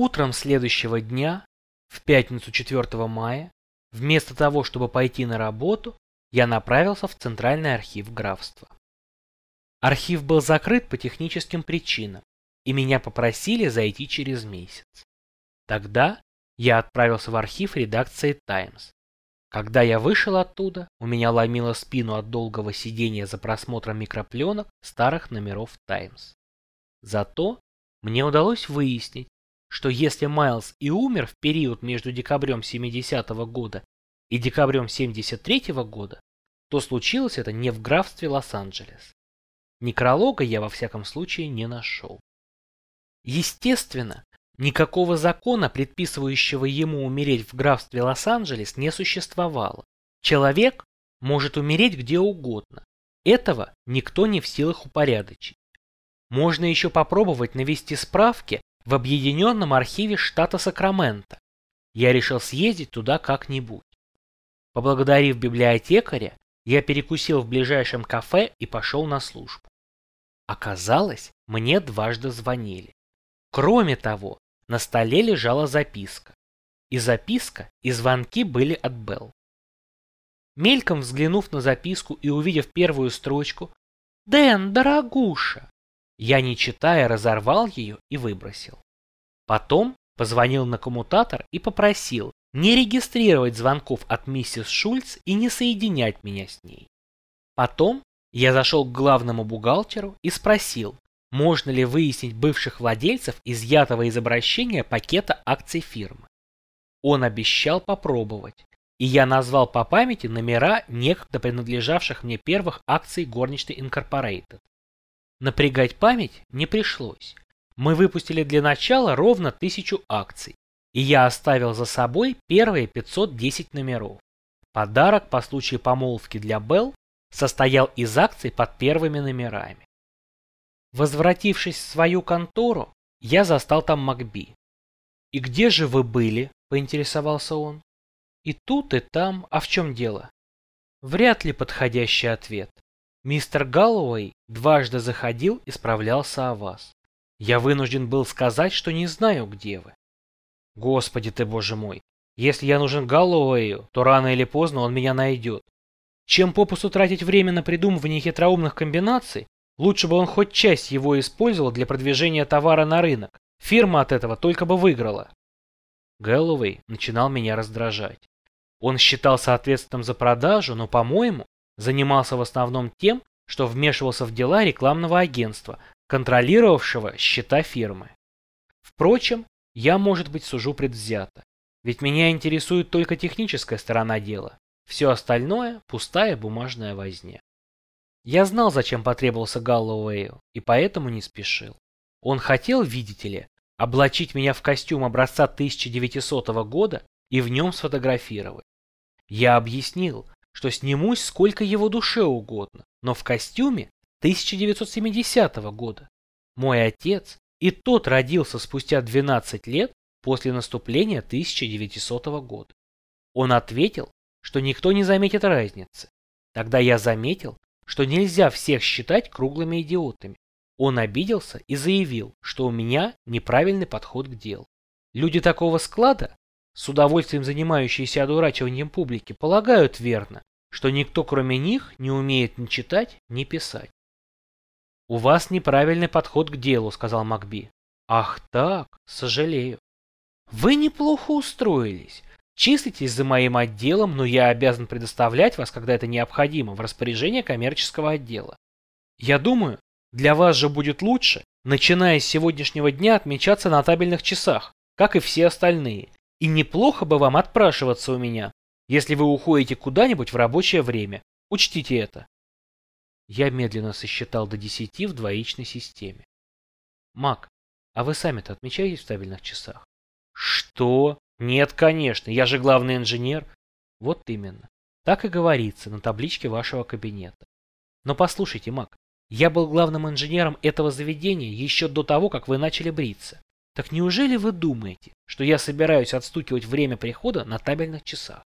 Утром следующего дня, в пятницу 4 мая, вместо того, чтобы пойти на работу, я направился в Центральный архив графства. Архив был закрыт по техническим причинам, и меня попросили зайти через месяц. Тогда я отправился в архив редакции «Таймс». Когда я вышел оттуда, у меня ломило спину от долгого сидения за просмотром микропленок старых номеров «Таймс». Зато мне удалось выяснить, что если Майлз и умер в период между декабрем 70 -го года и декабрем 73 -го года, то случилось это не в графстве Лос-Анджелес. Некролога я во всяком случае не нашел. Естественно, никакого закона, предписывающего ему умереть в графстве Лос-Анджелес, не существовало. Человек может умереть где угодно. Этого никто не в силах упорядочить. Можно еще попробовать навести справки в Объединенном архиве штата Сакраменто. Я решил съездить туда как-нибудь. Поблагодарив библиотекаря, я перекусил в ближайшем кафе и пошел на службу. Оказалось, мне дважды звонили. Кроме того, на столе лежала записка. И записка, и звонки были от Белл. Мельком взглянув на записку и увидев первую строчку «Дэн, дорогуша!», я, не читая, разорвал ее и выбросил. Потом позвонил на коммутатор и попросил не регистрировать звонков от миссис Шульц и не соединять меня с ней. Потом я зашел к главному бухгалтеру и спросил, можно ли выяснить бывших владельцев изъятого из обращения пакета акций фирмы. Он обещал попробовать, и я назвал по памяти номера некогда принадлежавших мне первых акций горничной Инкорпорейтед. Напрягать память не пришлось. Мы выпустили для начала ровно тысячу акций, и я оставил за собой первые 510 номеров. Подарок по случаю помолвки для Белл состоял из акций под первыми номерами. Возвратившись в свою контору, я застал там Макби. «И где же вы были?» – поинтересовался он. «И тут, и там. А в чем дело?» Вряд ли подходящий ответ. Мистер Галлоуэй дважды заходил и справлялся о вас. Я вынужден был сказать, что не знаю, где вы. Господи ты, боже мой. Если я нужен Галлоуэю, то рано или поздно он меня найдет. Чем попусту тратить время на придумывание хитроумных комбинаций, лучше бы он хоть часть его использовал для продвижения товара на рынок. Фирма от этого только бы выиграла. Гэллоуэй начинал меня раздражать. Он считался ответственным за продажу, но, по-моему, занимался в основном тем, что вмешивался в дела рекламного агентства, контролировавшего счета фирмы. Впрочем, я, может быть, сужу предвзято. Ведь меня интересует только техническая сторона дела. Все остальное – пустая бумажная возня. Я знал, зачем потребовался Галлоуэю, и поэтому не спешил. Он хотел, видите ли, облачить меня в костюм образца 1900 года и в нем сфотографировать. Я объяснил, что снимусь сколько его душе угодно, но в костюме 1970 года. Мой отец и тот родился спустя 12 лет после наступления 1900 года. Он ответил, что никто не заметит разницы. Тогда я заметил, что нельзя всех считать круглыми идиотами. Он обиделся и заявил, что у меня неправильный подход к делу. Люди такого склада, с удовольствием занимающиеся одурачиванием публики, полагают верно, что никто кроме них не умеет ни читать, ни писать. «У вас неправильный подход к делу», — сказал Макби. «Ах так, сожалею». «Вы неплохо устроились. Числитесь за моим отделом, но я обязан предоставлять вас, когда это необходимо, в распоряжение коммерческого отдела. Я думаю, для вас же будет лучше, начиная с сегодняшнего дня, отмечаться на табельных часах, как и все остальные. И неплохо бы вам отпрашиваться у меня, если вы уходите куда-нибудь в рабочее время. Учтите это. Я медленно сосчитал до десяти в двоичной системе. Мак, а вы сами-то отмечаетесь в стабильных часах? Что? Нет, конечно, я же главный инженер. Вот именно. Так и говорится на табличке вашего кабинета. Но послушайте, Мак, я был главным инженером этого заведения еще до того, как вы начали бриться. Так неужели вы думаете, что я собираюсь отстукивать время прихода на табельных часах?